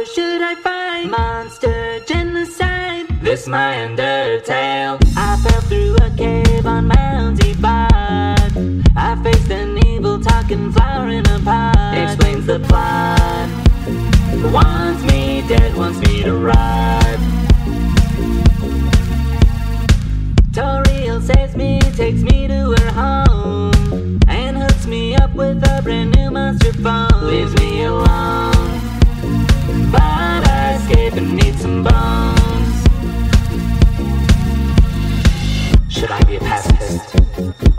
Where should I find monster genocide? This my undertale. I fell through a cave on Mount Divide. I faced an evil talking flower in a pot. Explains the plot. Wants me dead, wants me to rot. Toriel saves me, takes me to her home, and hooks me up with a brand new monster phone.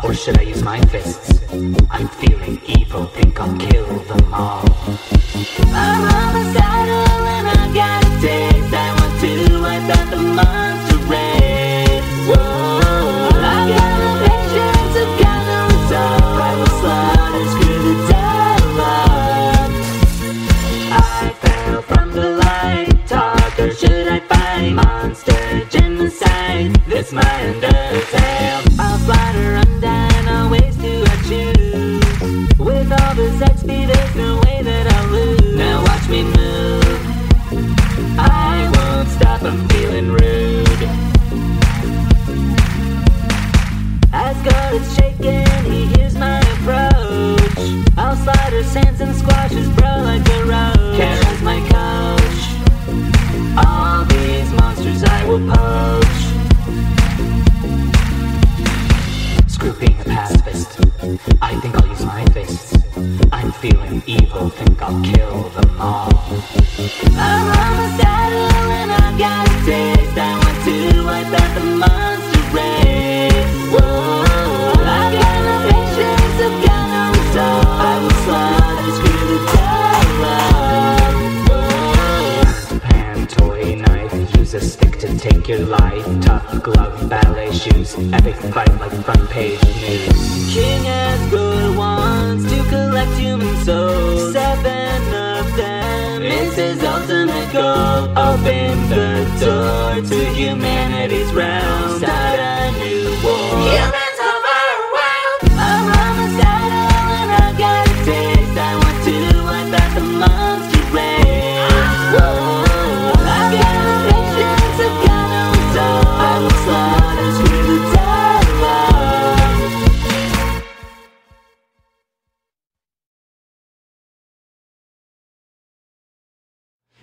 Or should I use my fists? I'm feeling evil, think I'll kill them all. I'm on the I think I'll use my fists. I'm feeling evil, think I'll kill them all. I'm on the saddle and I got a taste. I want to wipe out the monster a stick to take your life. Tough glove, ballet shoes, epic fight like front page news. King Asgore wants to collect human souls. Seven of them is his ultimate goal. Open the door to humanity's realm. Start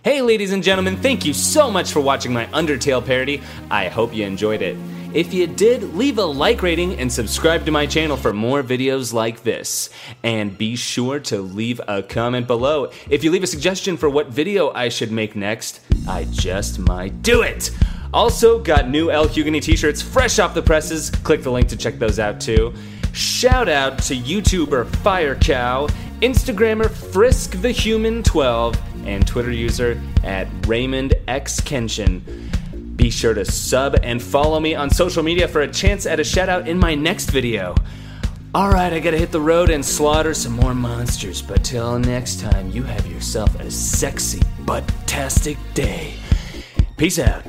Hey, ladies and gentlemen, thank you so much for watching my Undertale parody. I hope you enjoyed it. If you did, leave a like rating and subscribe to my channel for more videos like this. And be sure to leave a comment below. If you leave a suggestion for what video I should make next, I just might do it. Also, got new Lhugueny t shirts fresh off the presses. Click the link to check those out too. Shout out to YouTuber Firecow, Instagrammer Frisk the Human 12, and Twitter user at Raymond X Kenshin. Be sure to sub and follow me on social media for a chance at a shout out in my next video. Alright, I gotta hit the road and slaughter some more monsters, but till next time, you have yourself a sexy, but tastic day. Peace out.